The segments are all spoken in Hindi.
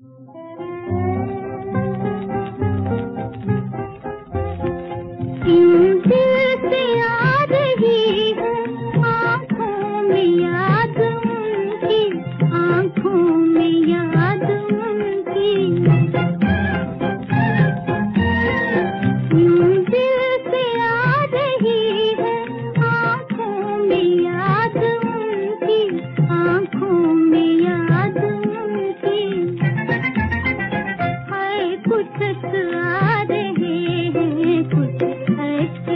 Thank you.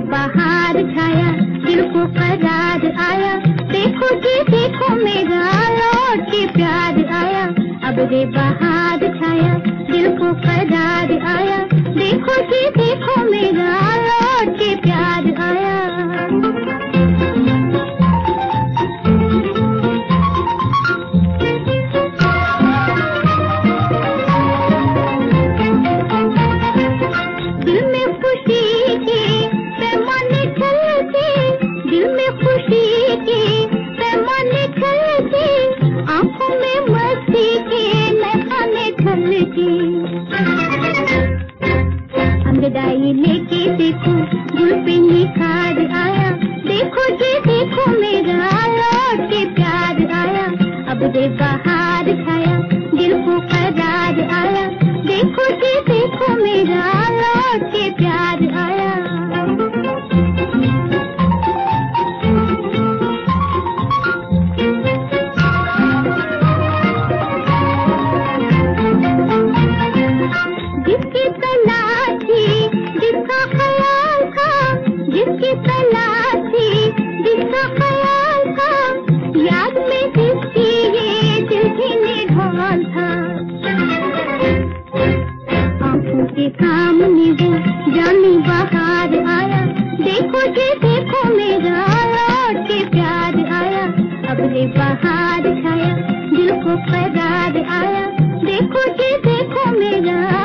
बहार छाया दिल पर करार आया। देखो जी, देखो मेरा लौट के प्यार आया। अब रे बहार छाया दिल पर करार आया। दाई लेके देखो, गुल खाद आया। देखो जी, देखो मेरा लौट के प्यार आया। अब दे बहार छाया दिल को करार आया। देखो जी, देखो मेरा लौट के प्यार आया। जिसकी याद में जिसकी ये दिल की वो जानी बाहर आया, देखो जी, देखो मेरा, लौट के प्यार आया। को करार आया, देखो जी, देखो मेरा